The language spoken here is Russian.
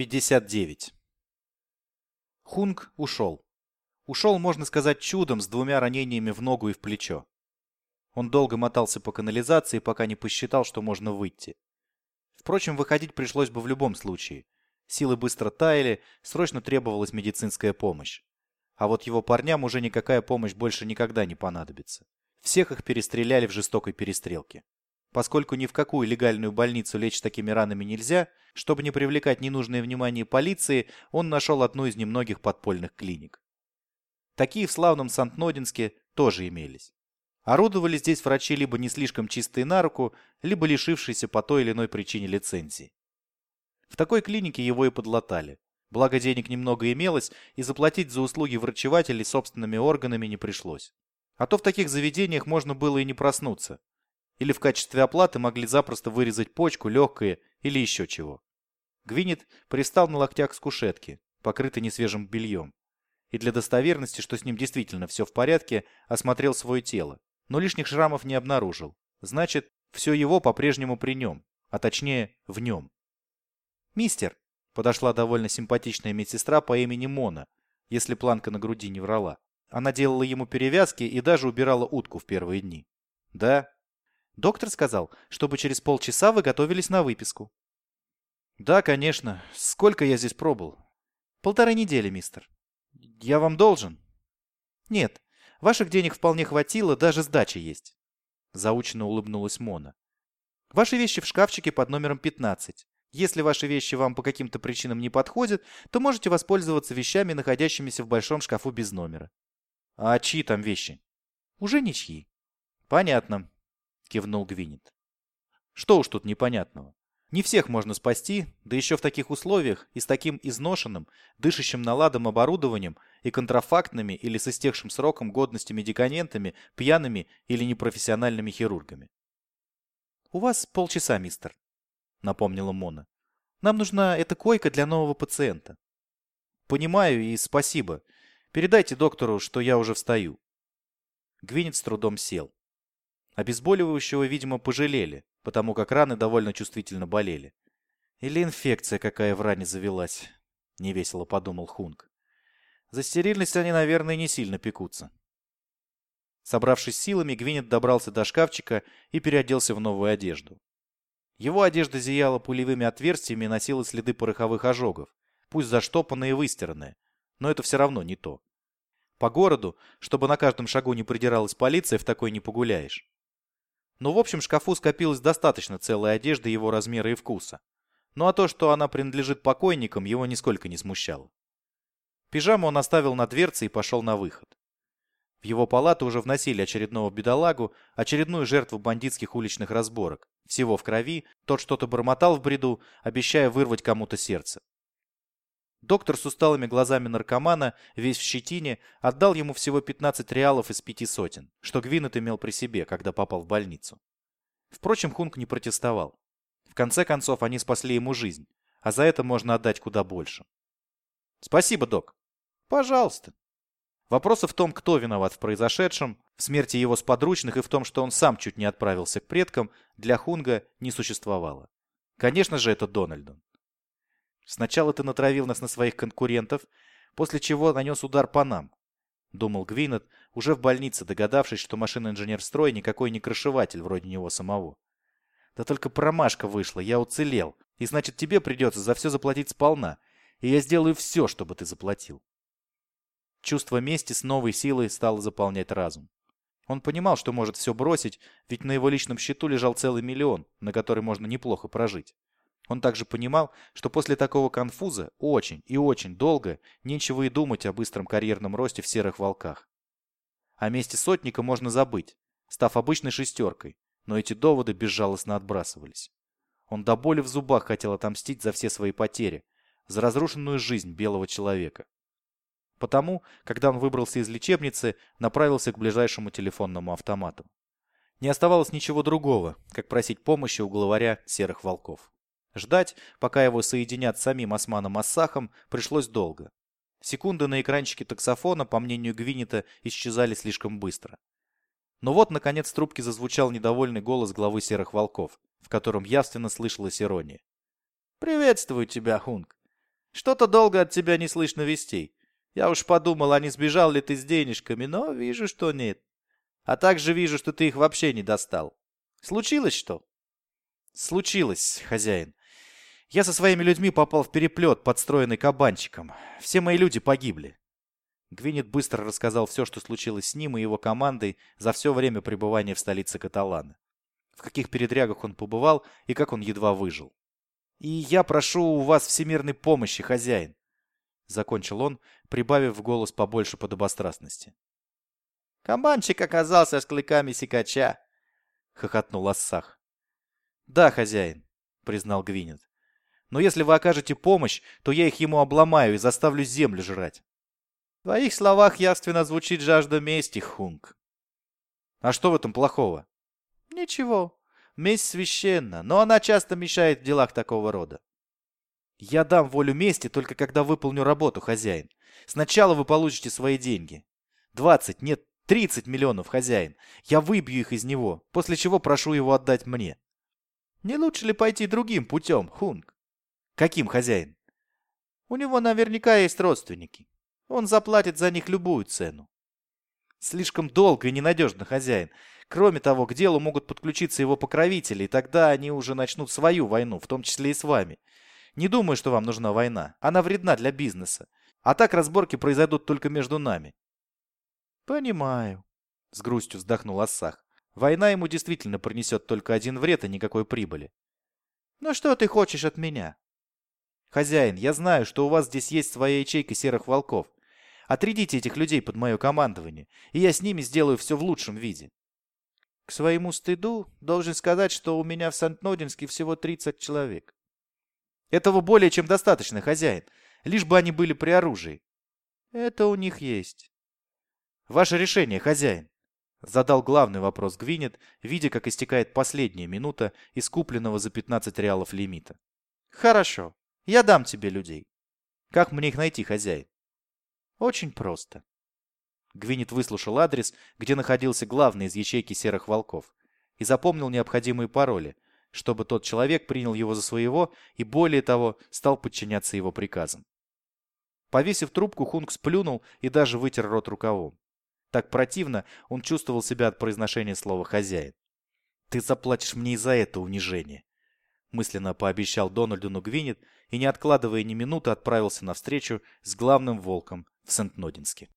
59. Хунг ушел. Ушел, можно сказать, чудом с двумя ранениями в ногу и в плечо. Он долго мотался по канализации, пока не посчитал, что можно выйти. Впрочем, выходить пришлось бы в любом случае. Силы быстро таяли, срочно требовалась медицинская помощь. А вот его парням уже никакая помощь больше никогда не понадобится. Всех их перестреляли в жестокой перестрелке. Поскольку ни в какую легальную больницу лечь такими ранами нельзя, чтобы не привлекать ненужное внимание полиции, он нашел одну из немногих подпольных клиник. Такие в славном Сант-Нодинске тоже имелись. Орудовали здесь врачи либо не слишком чистые на руку, либо лишившиеся по той или иной причине лицензии. В такой клинике его и подлатали. Благо денег немного имелось, и заплатить за услуги врачевателей собственными органами не пришлось. А то в таких заведениях можно было и не проснуться, или в качестве оплаты могли запросто вырезать почку, легкое или еще чего. Гвинет пристал на локтях с кушетки, покрытый несвежим бельем. И для достоверности, что с ним действительно все в порядке, осмотрел свое тело. Но лишних шрамов не обнаружил. Значит, все его по-прежнему при нем, а точнее в нем. «Мистер!» – подошла довольно симпатичная медсестра по имени Мона, если планка на груди не врала. Она делала ему перевязки и даже убирала утку в первые дни. «Да, Доктор сказал, чтобы через полчаса вы готовились на выписку. Да, конечно. Сколько я здесь пробыл? Полторы недели, мистер. Я вам должен? Нет. Ваших денег вполне хватило, даже сдача есть. Заученно улыбнулась Мона. Ваши вещи в шкафчике под номером 15. Если ваши вещи вам по каким-то причинам не подходят, то можете воспользоваться вещами, находящимися в большом шкафу без номера. А чьи там вещи? Уже ничьи. Понятно кивнул Гвинет. Что уж тут непонятного. Не всех можно спасти, да еще в таких условиях и с таким изношенным, дышащим наладом оборудованием и контрафактными или с истекшим сроком годности медикаментами, пьяными или непрофессиональными хирургами. «У вас полчаса, мистер», — напомнила Мона. «Нам нужна эта койка для нового пациента». «Понимаю и спасибо. Передайте доктору, что я уже встаю». Гвинет с трудом сел. Обезболивающего, видимо, пожалели, потому как раны довольно чувствительно болели. Или инфекция какая в ране завелась, невесело подумал Хунг. За стерильность они, наверное, не сильно пекутся. Собравшись силами, Гвинет добрался до шкафчика и переоделся в новую одежду. Его одежда зияла пулевыми отверстиями и носила следы пороховых ожогов, пусть заштопанные и выстиранные, но это все равно не то. По городу, чтобы на каждом шагу не придиралась полиция, в такой не погуляешь. Но в общем шкафу скопилось достаточно целой одежды его размера и вкуса. Ну а то, что она принадлежит покойникам, его нисколько не смущало. Пижаму он оставил на дверце и пошел на выход. В его палату уже вносили очередного бедолагу, очередную жертву бандитских уличных разборок. Всего в крови, тот что-то бормотал в бреду, обещая вырвать кому-то сердце. Доктор с усталыми глазами наркомана, весь в щетине, отдал ему всего 15 реалов из пяти сотен, что Гвинет имел при себе, когда попал в больницу. Впрочем, Хунг не протестовал. В конце концов, они спасли ему жизнь, а за это можно отдать куда больше. «Спасибо, док». «Пожалуйста». Вопросы в том, кто виноват в произошедшем, в смерти его сподручных и в том, что он сам чуть не отправился к предкам, для Хунга не существовало. Конечно же, это Дональдон. Сначала ты натравил нас на своих конкурентов, после чего нанес удар по нам. Думал Гвинет, уже в больнице, догадавшись, что машина-инженер строя никакой не крышеватель вроде него самого. Да только промашка вышла, я уцелел. И значит, тебе придется за все заплатить сполна. И я сделаю все, чтобы ты заплатил. Чувство мести с новой силой стало заполнять разум. Он понимал, что может все бросить, ведь на его личном счету лежал целый миллион, на который можно неплохо прожить. Он также понимал, что после такого конфуза очень и очень долго нечего и думать о быстром карьерном росте в серых волках. О месте сотника можно забыть, став обычной шестеркой, но эти доводы безжалостно отбрасывались. Он до боли в зубах хотел отомстить за все свои потери, за разрушенную жизнь белого человека. Потому, когда он выбрался из лечебницы, направился к ближайшему телефонному автомату. Не оставалось ничего другого, как просить помощи у главаря серых волков. Ждать, пока его соединят с самим Османом Ассахом, пришлось долго. Секунды на экранчике таксофона, по мнению Гвинета, исчезали слишком быстро. Но вот, наконец, в трубке зазвучал недовольный голос главы Серых Волков, в котором явственно слышалась ирония. «Приветствую тебя, Хунг. Что-то долго от тебя не слышно вестей. Я уж подумал, а не сбежал ли ты с денежками, но вижу, что нет. А также вижу, что ты их вообще не достал. Случилось что? Случилось, хозяин. Я со своими людьми попал в переплет, подстроенный кабанчиком. Все мои люди погибли. Гвинет быстро рассказал все, что случилось с ним и его командой за все время пребывания в столице Каталана. В каких передрягах он побывал и как он едва выжил. «И я прошу у вас всемирной помощи, хозяин», — закончил он, прибавив в голос побольше подобострастности. «Кабанчик оказался с клыками сикача», — хохотнул Ассах. «Да, хозяин», — признал Гвинет. «Но если вы окажете помощь, то я их ему обломаю и заставлю землю жрать». В твоих словах явственно звучит жажда мести, Хунг. А что в этом плохого? Ничего. Месть священна, но она часто мешает в делах такого рода. Я дам волю мести только когда выполню работу, хозяин. Сначала вы получите свои деньги. 20, нет, 30 миллионов, хозяин. Я выбью их из него, после чего прошу его отдать мне. Не лучше ли пойти другим путем, Хунг? Каким, хозяин? У него наверняка есть родственники. Он заплатит за них любую цену. Слишком долго и ненадежно, хозяин. Кроме того, к делу могут подключиться его покровители, и тогда они уже начнут свою войну, в том числе и с вами. Не думаю, что вам нужна война. Она вредна для бизнеса. А так разборки произойдут только между нами. Понимаю. С грустью вздохнул Ассах. Война ему действительно принесет только один вред и никакой прибыли. Ну что ты хочешь от меня? Хозяин, я знаю, что у вас здесь есть своя ячейка серых волков. Отрядите этих людей под мое командование, и я с ними сделаю все в лучшем виде. К своему стыду должен сказать, что у меня в Сант-Нодинске всего 30 человек. Этого более чем достаточно, хозяин, лишь бы они были при оружии. Это у них есть. Ваше решение, хозяин. Задал главный вопрос Гвинет, видя, как истекает последняя минута из купленного за 15 реалов лимита. Хорошо, я дам тебе людей. Как мне их найти, хозяин? Очень просто. Гвинет выслушал адрес, где находился главный из ячейки серых волков, и запомнил необходимые пароли, чтобы тот человек принял его за своего и, более того, стал подчиняться его приказам. Повесив трубку, Хунг сплюнул и даже вытер рот рукавом. Так противно он чувствовал себя от произношения слова «хозяин». «Ты заплатишь мне и за это унижение», — мысленно пообещал Дональду Гвинет и, не откладывая ни минуты, отправился навстречу с главным волком в Сент-Нодинске.